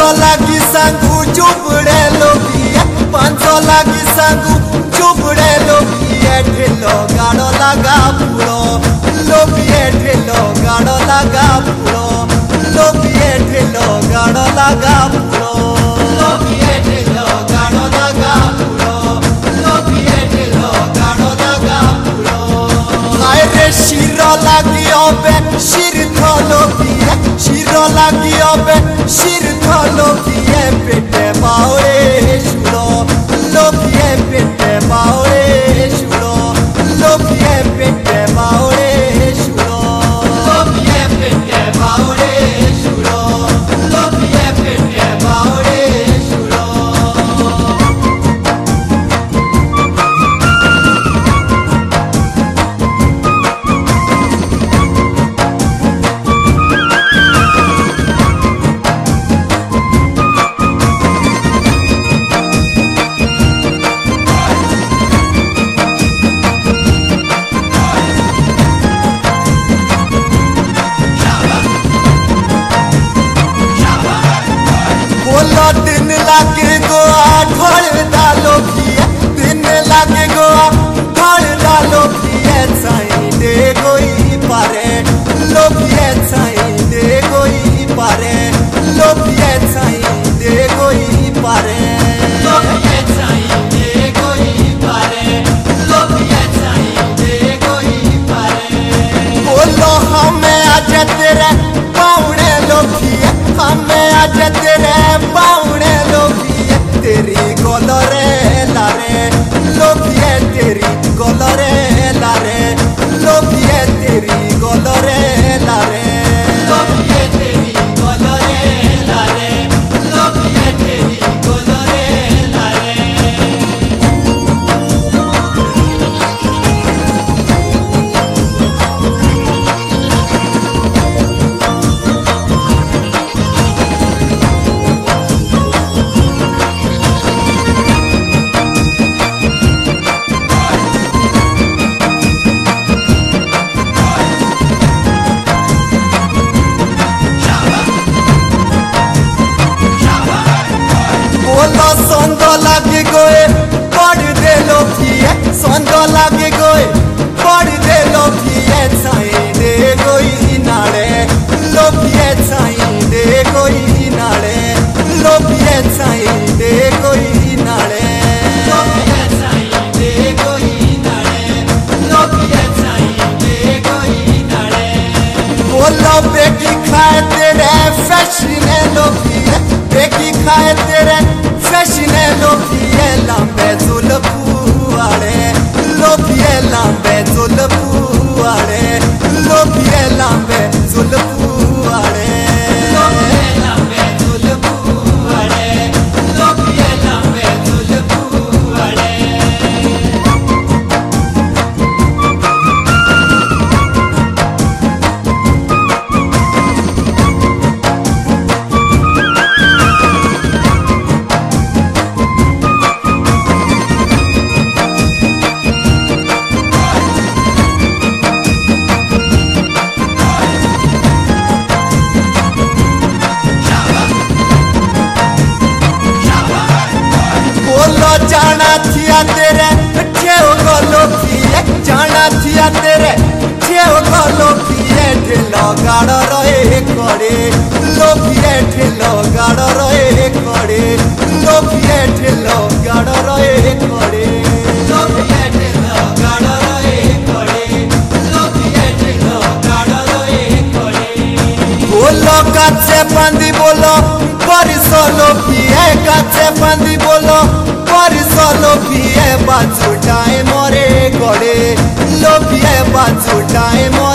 पांचो लागी सांगू चुबड़े लोगिया पांचो लागी सांगू चुबड़े लोगिया ठेलो गाड़ो लगा पूरो लोगिया ठेलो गाड़ो लगा पूरो लोगिया ठेलो गाड़ो लगा पूरो लोगिया ठेलो गाड़ो लगा पूरो लोगिया ठेलो गाड़ो लगा पूरो हाय रे शिरो लागी ओबे शिर थलो दिया शिरो लागी ओबे bitte Maure, ich floh, look, yeah. दिन लागे गोआ, ढोल डालो किए दिन लागे गोआ, ढोल डालो किए साईं दे कोई पारे लोकिए साईं पारे लोकिए साईं दे कोई पारे। लोकिए साईं पारे लोकिए साईं दे कोई पारे। बोलो हमें आज तेरे तेरी गोलरे तेरे ठेव घलो किए ठेलो गाड़ रहे करे लोकिए ठेलो गाड़ रहे करे लोकिए ठेलो गाड़ रहे करे लोकिए ठेलो गाड़ रहे करे लोकिए ठेलो गाड़ रहे करे बोलो काचे बंदी बोलो परिसो लोकिए काचे बंदी बोलो। परिसो लोकिए बाजू टाइम और once time oh.